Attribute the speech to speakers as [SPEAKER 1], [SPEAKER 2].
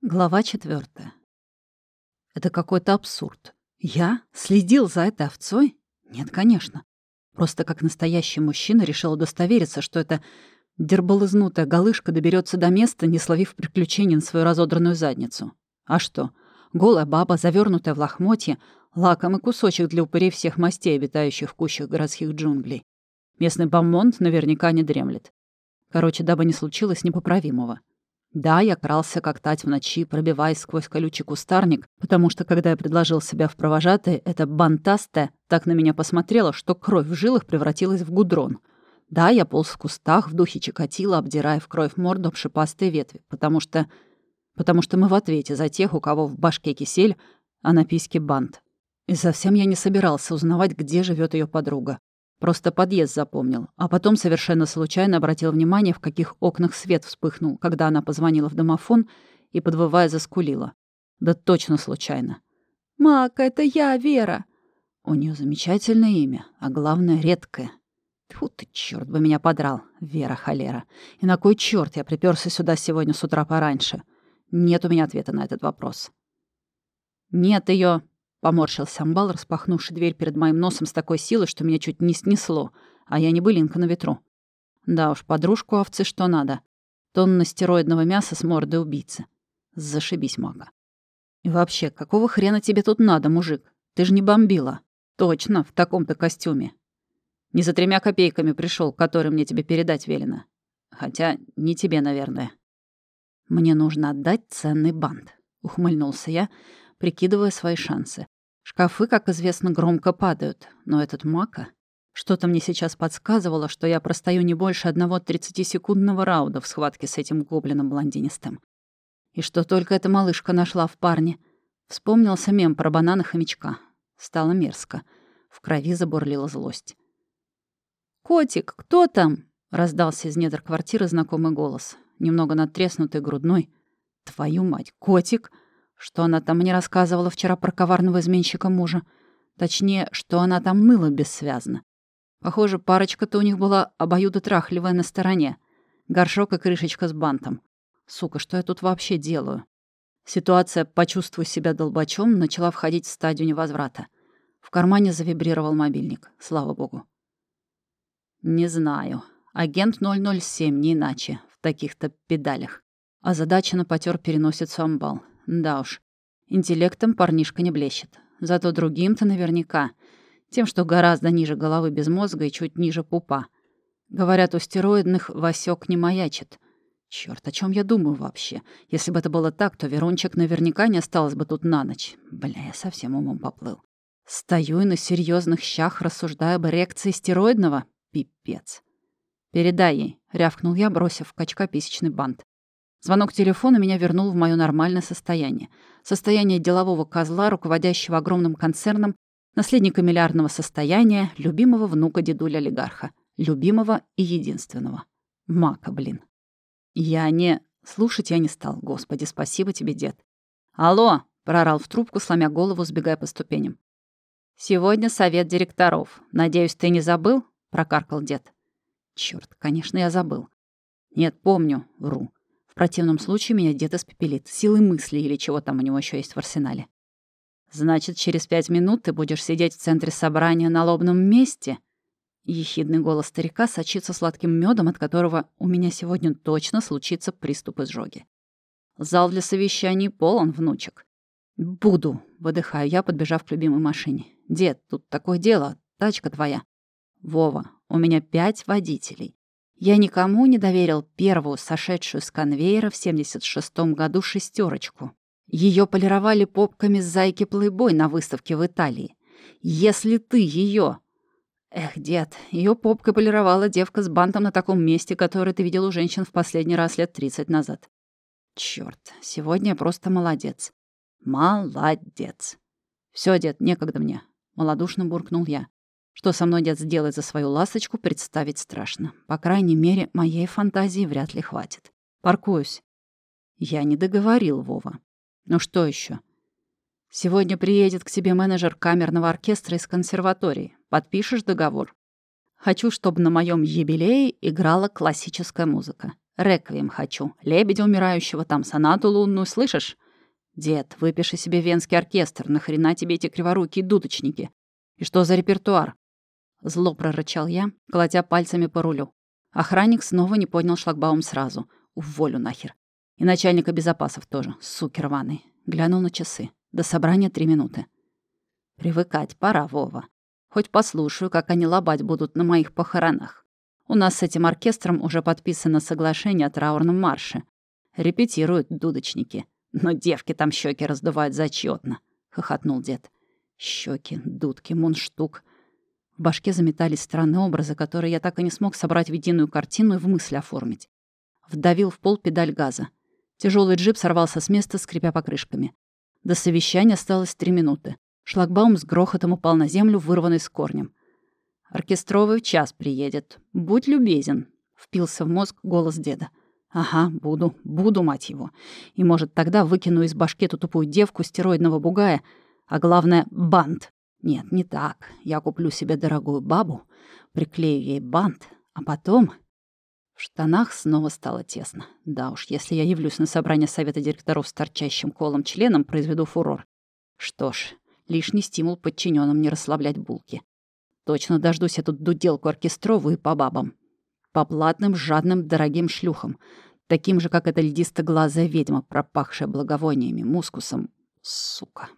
[SPEAKER 1] Глава четвертая. Это какой-то абсурд. Я следил за этой овцой? Нет, конечно. Просто как настоящий мужчина решил удостовериться, что эта дербалызнутая галышка доберется до места, не словив приключений на свою разодранную задницу. А что? Голая баба, завернутая в лохмотье, лакомый кусочек для упырей всех мастей, обитающих в кущах городских джунглей. Местный бомонд наверняка не дремлет. Короче, дабы не случилось непоправимого. Да, я крался как тать в ночи, пробиваясь сквозь колючий кустарник, потому что, когда я предложил себя в провожатые, эта бантастая так на меня посмотрела, что кровь в жилах превратилась в гудрон. Да, я полз в кустах, в духе Чикатила, обдирая в кровь морду об шипастые ветви, потому что... потому что мы в ответе за тех, у кого в башке кисель, а на письке бант. И совсем я не собирался узнавать, где живет ее подруга. Просто подъезд запомнил, а потом совершенно случайно обратил внимание, в каких окнах свет вспыхнул, когда она позвонила в домофон и, подвывая, заскулила. Да точно случайно. «Мак, это я, Вера!» У нее замечательное имя, а главное, редкое. Тьфу ты, черт бы меня подрал, Вера холера. И на кой черт я приперся сюда сегодня с утра пораньше? Нет у меня ответа на этот вопрос. Нет ее, Поморщился амбал, распахнувший дверь перед моим носом с такой силой, что меня чуть не снесло, а я не былинка на ветру. Да уж, подружку овцы что надо. Тонна стероидного мяса с мордой убийцы. Зашибись, мага. И вообще, какого хрена тебе тут надо, мужик? Ты же не бомбила. Точно, в таком-то костюме. Не за тремя копейками пришел, который мне тебе передать велено. Хотя не тебе, наверное. Мне нужно отдать ценный бант, ухмыльнулся я, прикидывая свои шансы. Шкафы, как известно, громко падают, но этот мака... Что-то мне сейчас подсказывало, что я простою не больше одного 30-секундного рауда в схватке с этим гоблином блондинистым. И что только эта малышка нашла в парне. Вспомнился мем про банана хомячка. Стало мерзко. В крови забурлила злость. «Котик, кто там?» — раздался из недр квартиры знакомый голос. Немного надтреснутый, грудной. «Твою мать, котик!» Что она там мне рассказывала вчера про коварного изменщика мужа? Точнее, что она там ныла бессвязно. Похоже, парочка-то у них была обоюдотрахливая на стороне. Горшок и крышечка с бантом. Сука, что я тут вообще делаю? Ситуация «почувствуй себя долбачом» начала входить в стадию невозврата. В кармане завибрировал мобильник. Слава богу. Не знаю. Агент 007, не иначе. В таких-то педалях. Задача на потер переносицу амбал. Да уж, интеллектом парнишка не блещет. Зато другим-то наверняка. Тем, что гораздо ниже головы без мозга и чуть ниже пупа. Говорят, у стероидных Васек не маячит. Черт, о чем я думаю вообще? Если бы это было так, то Верончик наверняка не осталось бы тут на ночь. Бля, я совсем умом поплыл. Стою и на серьезных щах рассуждаю об эрекции стероидного? Пипец. «Передай ей», — рявкнул я, бросив в качка писечный бант. Звонок телефона меня вернул в мое нормальное состояние. Состояние делового козла, руководящего огромным концерном, наследника миллиардного состояния, любимого внука дедуля-олигарха. Любимого и единственного. Мака, блин. Я не... Слушать я не стал. Господи, спасибо тебе, дед. «Алло!» — прорал в трубку, сломя голову, сбегая по ступеням. «Сегодня совет директоров. Надеюсь, ты не забыл?» — прокаркал дед. Черт, конечно, я забыл. Нет, помню, вру противном случае меня дед испепелит. Силы мысли или чего там у него еще есть в арсенале. «Значит, через пять минут ты будешь сидеть в центре собрания на лобном месте?» Ехидный голос старика сочится сладким медом, от которого у меня сегодня точно случится приступ изжоги. Зал для совещаний полон, внучек. «Буду», — выдыхаю я, подбежав к любимой машине. «Дед, тут такое дело, тачка твоя». «Вова, у меня пять водителей. Я никому не доверил первую, сошедшую с конвейера в 76-м году шестерочку. Ее полировали попками с зайки плейбой на выставке в Италии. Если ты ее... Эх, дед, ее попкой полировала девка с бантом на таком месте, которое ты видел у женщин в последний раз лет 30 назад. Черт, сегодня я просто молодец. Молодец. Все, дед, некогда мне. Молодушно буркнул я. Что со мной дед сделает за свою ласточку, представить страшно. По крайней мере, моей фантазии вряд ли хватит. Паркуюсь. Я не договорил, Вова. Ну что еще? Сегодня приедет к тебе менеджер камерного оркестра из консерватории. Подпишешь договор? Хочу, чтобы на моем юбилее играла классическая музыка. Реквием хочу. Лебедя умирающего, там сонату лунную, слышишь? Дед, выпиши себе венский оркестр. Нахрена тебе эти криворукие дудочники? И что за репертуар? Зло прорычал я, колотя пальцами по рулю. Охранник снова не поднял шлагбаум сразу. Уволю нахер. И начальника безопасов тоже, суки рваный. Глянул на часы. До собрания три минуты. Привыкать пора, Вова. Хоть послушаю, как они лобать будут на моих похоронах. У нас с этим оркестром уже подписано соглашение о траурном марше. Репетируют дудочники. Но девки там щеки раздувают зачетно, хохотнул дед. Щеки, дудки, мунштук. В башке заметались странные образы, которые я так и не смог собрать в единую картину и в мысли оформить. Вдавил в пол педаль газа. Тяжелый джип сорвался с места, скрипя покрышками. До совещания осталось три минуты. Шлагбаум с грохотом упал на землю, вырванный с корнем. «Оркестровый час приедет. Будь любезен», — впился в мозг голос деда. «Ага, буду, буду, мать его. И, может, тогда выкину из башки эту тупую девку стероидного бугая, а главное — бант. Нет, не так. Я куплю себе дорогую бабу, приклею ей бант, а потом...» В штанах снова стало тесно. Да уж, если я явлюсь на собрание совета директоров с торчащим колом членом, произведу фурор. Что ж, лишний стимул подчиненным не расслаблять булки. Точно дождусь эту дуделку оркестровую по бабам. По платным, жадным, дорогим шлюхам. Таким же, как эта льдистоглазая ведьма, пропахшая благовониями, мускусом. Сука.